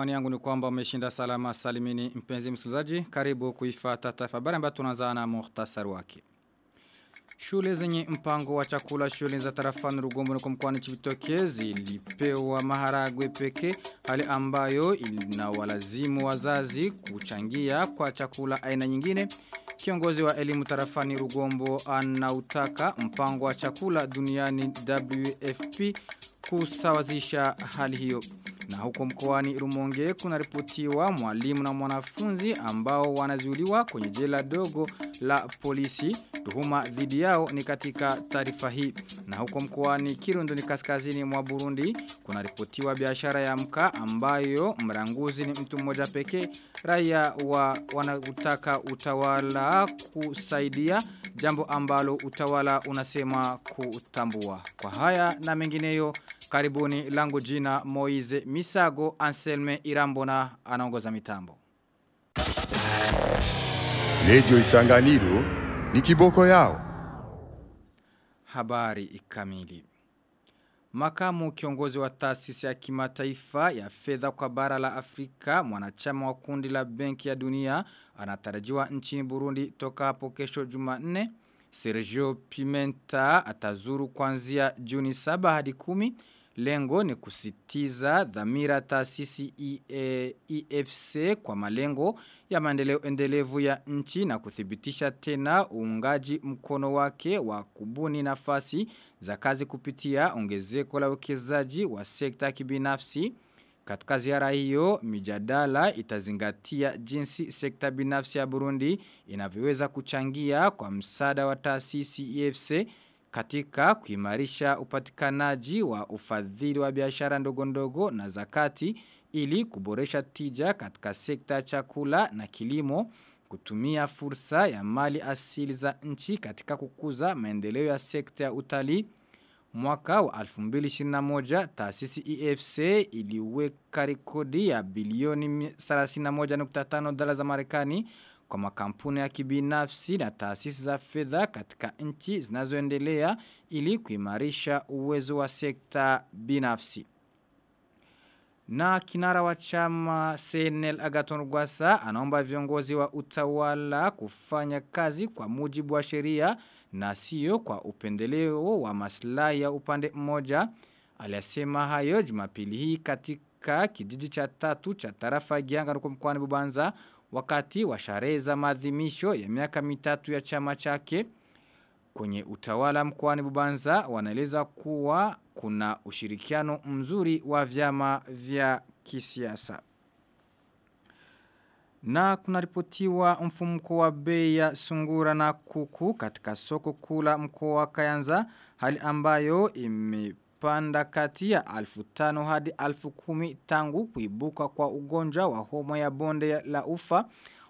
Matumani yangu ni kwamba umeshinda salama salimini mpenzi msikilizaji. Karibu kuifata taarifa habari ambayo tunaanza na muhtasari wake. Shule zenye mpango wa chakula shule za tarafani Rugombo na mkoani Chibitoke zilipewa maharagwe pekee hali ambayo inawalazimu wazazi kuchangia kwa chakula aina nyingine. Kiongozi wa elimu tarafani Rugombo anautaka mpango wa chakula duniani WFP kusawazisha hali hiyo. Na huko mkoani Rumonge kuna ripotiwa mwalimu na mwanafunzi ambao wanazuiliwa kwenye jela dogo la polisi. Tuhuma dhidi yao ni katika taarifa hii. Na huko mkoani Kirundo ni kaskazini mwa Burundi kuna ripotiwa biashara ya mka ambayo mranguzi ni mtu mmoja pekee. Raia wa wanataka utawala kusaidia jambo ambalo utawala unasema kutambua. Kwa haya na mengineyo Karibuni langu jina Moize Misago Anselme Irambona anaongoza mitambo. Radio Isanganiro ni kiboko yao. Habari kamili. Makamu kiongozi wa taasisi ya kimataifa ya fedha kwa bara la Afrika mwanachama wa kundi la benki ya dunia anatarajiwa nchini Burundi toka hapo kesho Jumanne. Sergio Pimenta atazuru kuanzia Juni 7 hadi 10 Lengo ni kusitiza dhamira taasisi e, EFC kwa malengo ya maendeleo endelevu ya nchi na kuthibitisha tena uungaji mkono wake wa kubuni nafasi za kazi kupitia ongezeko la uwekezaji wa sekta kibinafsi. Katika ziara hiyo, mijadala itazingatia jinsi sekta binafsi ya Burundi inavyoweza kuchangia kwa msaada wa taasisi EFC katika kuimarisha upatikanaji wa ufadhili wa biashara ndogo ndogo na zakati ili kuboresha tija katika sekta chakula na kilimo kutumia fursa ya mali asili za nchi katika kukuza maendeleo ya sekta ya utalii. Mwaka wa 2021 taasisi EFC iliweka rekodi ya bilioni 31.5 dola za Marekani kwa makampuni ya kibinafsi na taasisi za fedha katika nchi zinazoendelea ili kuimarisha uwezo wa sekta binafsi. Na kinara wa chama CNL Agaton Rwasa anaomba viongozi wa utawala kufanya kazi kwa mujibu wa sheria na sio kwa upendeleo wa maslahi ya upande mmoja. Aliyasema hayo Jumapili hii katika kijiji cha tatu cha tarafa Gianga mkoani Bubanza wakati wa sherehe za maadhimisho ya miaka mitatu ya chama chake kwenye utawala mkoani Bubanza wanaeleza kuwa kuna ushirikiano mzuri wa vyama vya kisiasa. Na kunaripotiwa mfumuko wa bei ya sungura na kuku katika soko kula mkoa wa Kayanza hali ambayo imepanda kati ya alfu tano hadi alfu kumi tangu kuibuka kwa ugonjwa wa homo ya bonde la ufa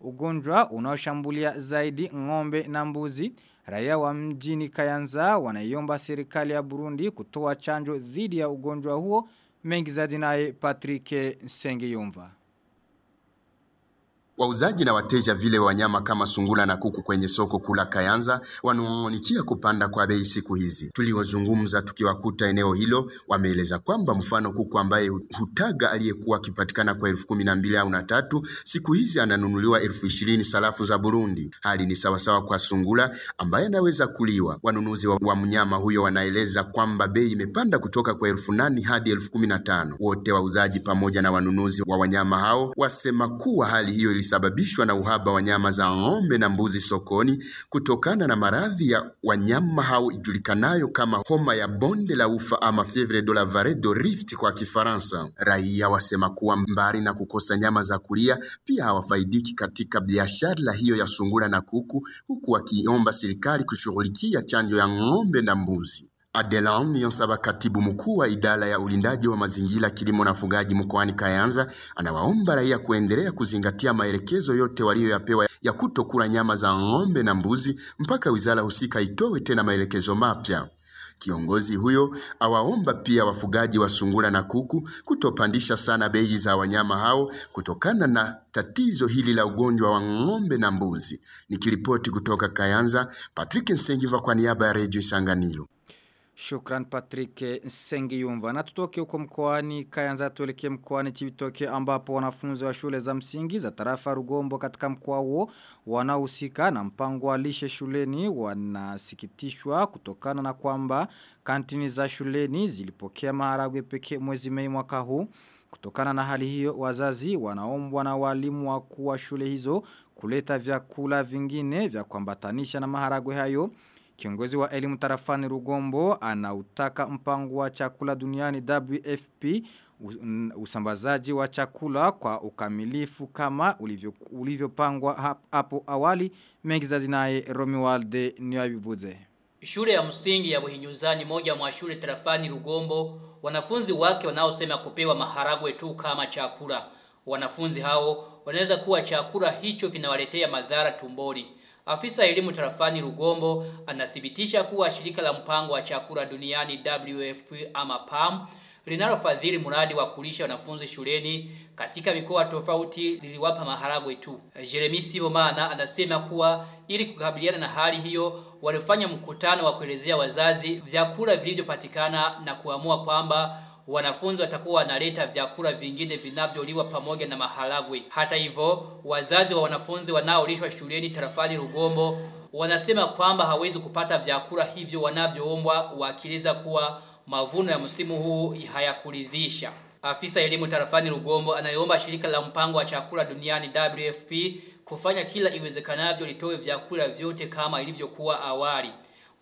ugonjwa unaoshambulia zaidi ng'ombe na mbuzi Raia wa mjini Kayanza wanaiomba serikali ya Burundi kutoa chanjo dhidi ya ugonjwa huo mengi zaidi naye Patrick Sengeyumva. Wauzaji na wateja vile wanyama kama sungula na kuku kwenye soko kula Kayanza wanung'unikia kupanda kwa bei siku hizi. Tuliwazungumza tukiwakuta eneo hilo, wameeleza kwamba mfano kuku ambaye hutaga aliyekuwa akipatikana kwa elfu kumi na mbili au na tatu siku hizi ananunuliwa elfu ishirini sarafu za Burundi. Hali ni sawasawa kwa sungula ambaye anaweza kuliwa. Wanunuzi wa, wa mnyama huyo wanaeleza kwamba bei imepanda kutoka kwa elfu nane hadi elfu kumi na tano. Wote wauzaji pamoja na wanunuzi wa wanyama hao wasema kuwa hali hiyo ilisababishwa na uhaba wa nyama za ng'ombe na mbuzi sokoni kutokana na maradhi ya wanyama hao ijulikanayo kama homa ya bonde la ufa ama fievre de la vallée de Rift kwa Kifaransa. Raia wasema kuwa mbali na kukosa nyama za kulia, pia hawafaidiki katika biashara hiyo ya sungura na kuku, huku wakiomba serikali kushughulikia chanjo ya ng'ombe na mbuzi. Adelan Yonsaba, katibu mkuu wa idara ya ulindaji wa mazingira, kilimo na ufugaji mkoani Kayanza, anawaomba raia kuendelea kuzingatia maelekezo yote waliyoyapewa ya kutokula nyama za ng'ombe na mbuzi mpaka wizara husika itowe tena maelekezo mapya. Kiongozi huyo awaomba pia wafugaji wa sungura na kuku kutopandisha sana bei za wanyama hao kutokana na tatizo hili la ugonjwa wa ng'ombe na mbuzi. Nikiripoti kutoka Kayanza, Patrick Nsengiva kwa niaba ya Radio Isanganiro. Shukran Patrick Sengiyumva. Na tutoke huko mkoani Kayanza tuelekee mkoani Chibitoke ambapo wanafunzi wa shule za msingi za tarafa Rugombo katika mkoa huo wanaohusika na mpango wa lishe shuleni wanasikitishwa kutokana na kwamba kantini za shuleni zilipokea maharagwe pekee mwezi Mei mwaka huu. Kutokana na hali hiyo wazazi wanaombwa na walimu wakuu wa shule hizo kuleta vyakula vingine vya kuambatanisha na maharagwe hayo. Kiongozi wa elimu tarafani Rugombo anautaka mpango wa chakula duniani WFP usambazaji wa chakula kwa ukamilifu kama ulivyopangwa ulivyo hapo awali mengi za dinae Romualde Niyabivuze. Shule ya msingi ya Buhinyuzani moja mwa shule tarafani Rugombo wanafunzi wake wanaosema kupewa maharagwe tu kama chakula. Wanafunzi hao wanaweza kuwa chakula hicho kinawaletea madhara tumboni. Afisa elimu tarafani Rugombo anathibitisha kuwa shirika la mpango wa chakula duniani WFP ama PAM linalofadhili mradi wa kulisha wanafunzi shuleni katika mikoa tofauti liliwapa maharagwe tu. Jeremy Sibomana anasema kuwa ili kukabiliana na hali hiyo walifanya mkutano wa kuelezea wazazi vyakula vilivyopatikana na kuamua kwamba wanafunzi watakuwa wanaleta vyakula vingine vinavyoliwa pamoja na maharagwe. Hata hivyo, wazazi wa wanafunzi wanaolishwa shuleni tarafani Rugombo wanasema kwamba hawezi kupata vyakula hivyo wanavyoombwa wakieleza kuwa mavuno ya msimu huu hayakuridhisha. Afisa elimu tarafani Rugombo anayeomba shirika la mpango wa chakula duniani WFP kufanya kila iwezekanavyo litoe vyakula vyote kama ilivyokuwa awali.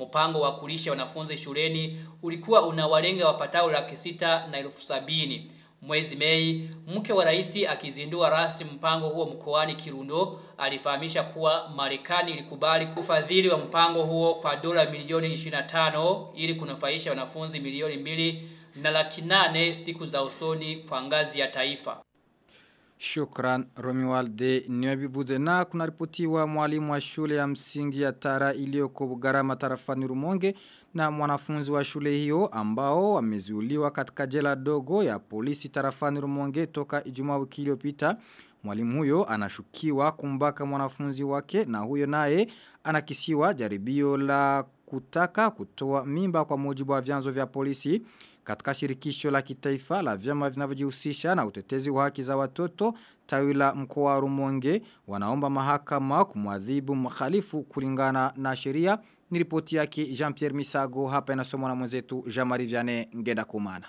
Mpango wa kulisha wanafunzi shuleni ulikuwa unawalenga wapatao laki sita na elfu sabini. Mwezi Mei, mke wa rais akizindua rasmi mpango huo mkoani Kirundo alifahamisha kuwa Marekani ilikubali kufadhili wa mpango huo kwa dola milioni 25 ili kunufaisha wanafunzi milioni mbili na laki nane siku za usoni kwa ngazi ya taifa. Shukran Romualde Nyabibuze na kuna ripotiwa mwalimu wa shule ya msingi ya Tara iliyoko Bugarama tarafani Rumonge na mwanafunzi wa shule hiyo ambao wamezuiliwa katika jela dogo ya polisi tarafani Rumonge toka Ijumaa wiki iliyopita. Mwalimu huyo anashukiwa kumbaka mwanafunzi wake na huyo naye anakisiwa jaribio la kutaka kutoa mimba kwa mujibu wa vyanzo vya polisi katika shirikisho la kitaifa la vyama vinavyojihusisha na utetezi wa haki za watoto tawi la mkoa wa Rumonge wanaomba mahakama kumwadhibu mkhalifu kulingana na sheria. Ni ripoti yake Jean-Pierre Misago. Hapa inasomwa na mwenzetu Jean-Marie Vianney Ngenda Kumana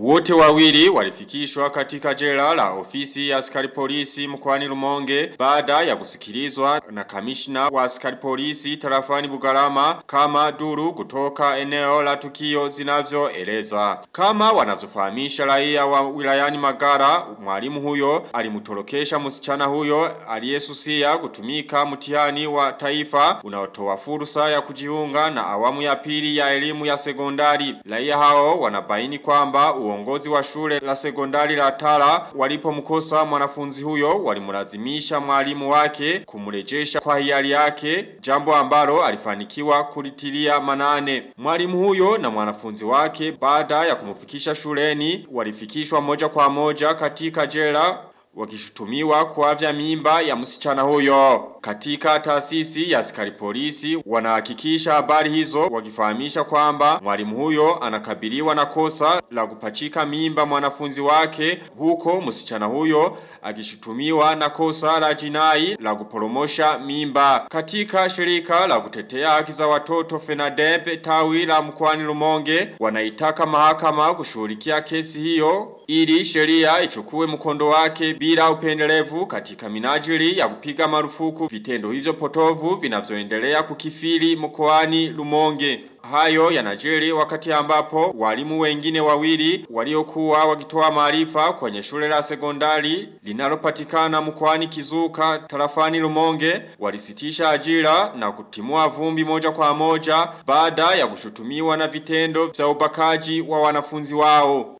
Wote wawili walifikishwa katika jela la ofisi ya askari polisi mkoani Rumonge baada ya kusikilizwa na kamishna wa askari polisi tarafani Bugarama kama duru kutoka eneo la tukio zinavyoeleza. Kama wanazofahamisha raia wa wilayani Magara, mwalimu huyo alimtorokesha msichana huyo aliyesusia kutumika mtihani wa taifa unaotoa fursa ya kujiunga na awamu ya pili ya elimu ya sekondari. Raia hao wanabaini kwamba uongozi wa shule la sekondari la Tala walipomkosa mwanafunzi huyo walimlazimisha mwalimu wake kumrejesha kwa hiari yake jambo ambalo alifanikiwa kulitilia manane mwalimu huyo na mwanafunzi wake baada ya kumfikisha shuleni walifikishwa moja kwa moja katika jela wakishutumiwa kuavya mimba ya msichana huyo. Katika taasisi ya askari polisi wanahakikisha habari hizo wakifahamisha kwamba mwalimu huyo anakabiliwa na kosa la kupachika mimba mwanafunzi wake huko msichana huyo akishutumiwa na kosa la jinai la kuporomosha mimba. Katika shirika la kutetea haki za watoto FENADEB tawi la mkoani Rumonge wanaitaka mahakama kushughulikia kesi hiyo ili sheria ichukue mkondo wake bila upendelevu katika minajili ya kupiga marufuku vitendo hivyo potovu vinavyoendelea kukifili mkoani Lumonge. Hayo yanajiri wakati ambapo walimu wengine wawili waliokuwa wakitoa maarifa kwenye shule la sekondari linalopatikana mkoani Kizuka tarafani Lumonge walisitisha ajira na kutimua vumbi moja kwa moja baada ya kushutumiwa na vitendo vya ubakaji wa wanafunzi wao.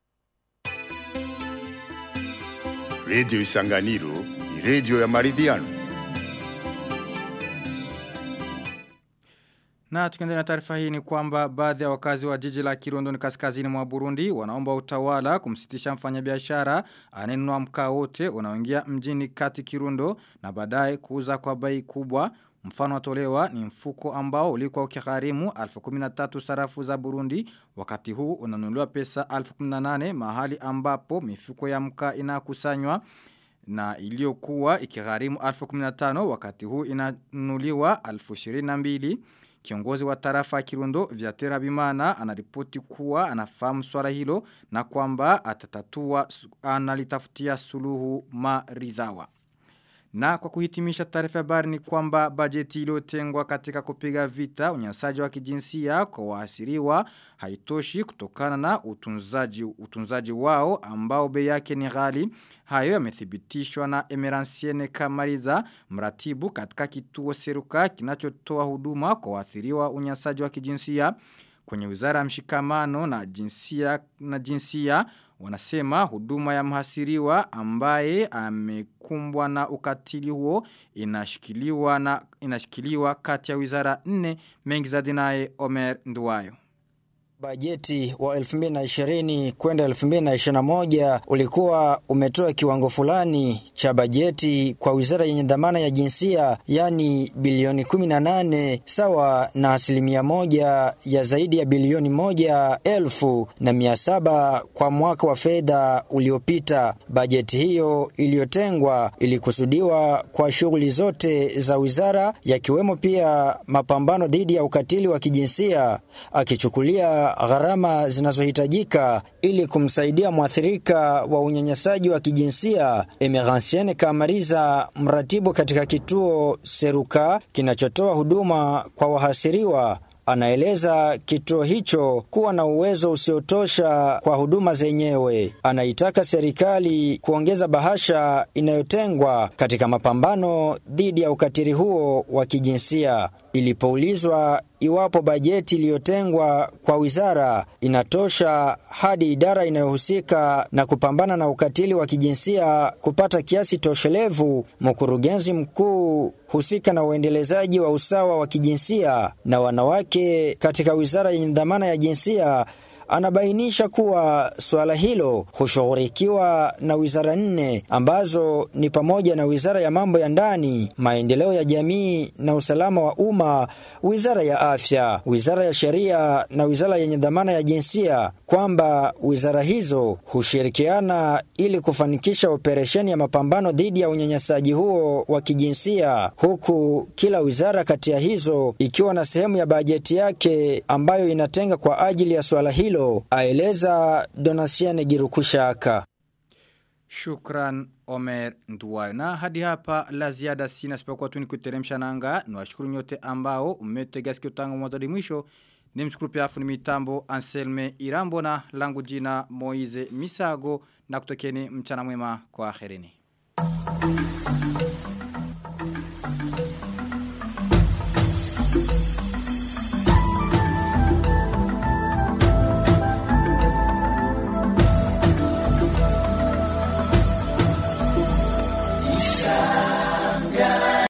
Radio Isanganiro ni radio ya maridhiano. Na tukiendelea na taarifa hii ni kwamba baadhi ya wakazi wa jiji la Kirundo ni kaskazini mwa Burundi wanaomba utawala kumsitisha mfanyabiashara anenua mkaa wote unaoingia mjini kati Kirundo na baadaye kuuza kwa bei kubwa. Mfano watolewa ni mfuko ambao ulikuwa ukigharimu 1013 sarafu za Burundi wakati huu unanunuliwa pesa 1018 mahali ambapo mifuko ya mkaa inakusanywa na iliyokuwa ikigharimu 1015 wakati huu inanunuliwa 1022 Kiongozi wa tarafa ya Kirundo Vyatera Bimana anaripoti kuwa anafahamu swala hilo na kwamba atatatua analitafutia suluhu maridhawa. Na kwa kuhitimisha taarifa habari ni kwamba bajeti iliyotengwa katika kupiga vita unyanyasaji wa kijinsia kwa waasiriwa haitoshi kutokana na utunzaji utunzaji wao ambao bei yake ni ghali. Hayo yamethibitishwa na Emeransiene Kamariza mratibu katika kituo seruka kinachotoa huduma kwa waathiriwa unyanyasaji wa kijinsia kwenye wizara ya mshikamano na jinsia na jinsia wanasema huduma ya mhasiriwa ambaye amekumbwa na ukatili huo inashikiliwa na inashikiliwa kati ya wizara nne mengi za dinae Omer Nduwayo. Bajeti wa 2020 kwenda 2021 ulikuwa umetoa kiwango fulani cha bajeti kwa wizara yenye dhamana ya jinsia yani bilioni 18 sawa na asilimia moja ya zaidi ya bilioni moja elfu na mia saba kwa mwaka wa fedha uliopita. Bajeti hiyo iliyotengwa ilikusudiwa kwa shughuli zote za wizara yakiwemo pia mapambano dhidi ya ukatili wa kijinsia akichukulia gharama zinazohitajika ili kumsaidia mwathirika wa unyanyasaji wa kijinsia. Emeransiene Kamariza, mratibu katika kituo Seruka kinachotoa huduma kwa wahasiriwa Anaeleza kituo hicho kuwa na uwezo usiotosha kwa huduma zenyewe. Anaitaka serikali kuongeza bahasha inayotengwa katika mapambano dhidi ya ukatili huo wa kijinsia. Ilipoulizwa iwapo bajeti iliyotengwa kwa wizara inatosha hadi idara inayohusika na kupambana na ukatili wa kijinsia kupata kiasi toshelevu, mkurugenzi mkuu husika na uendelezaji wa usawa wa kijinsia na wanawake katika wizara yenye dhamana ya jinsia anabainisha kuwa suala hilo hushughulikiwa na wizara nne ambazo ni pamoja na wizara ya mambo ya ndani, maendeleo ya jamii na usalama wa umma, wizara ya afya, wizara ya sheria na wizara yenye dhamana ya jinsia, kwamba wizara hizo hushirikiana ili kufanikisha operesheni ya mapambano dhidi ya unyanyasaji huo wa kijinsia, huku kila wizara kati ya hizo ikiwa na sehemu ya bajeti yake ambayo inatenga kwa ajili ya suala hilo hilo aeleza Donasiane Girukushaka. Shukran Omer Nduwayo. Na hadi hapa la ziada sina sipokuwa tu ni kuteremsha nanga. Nwashukuru nyote ambao umetega sikio tangu mwanzo mwisho. Nimshukuru pia afu ni mitambo Anselme Irambo na langu jina Moize Misago na kutokeni mchana mwema kwa akhirini.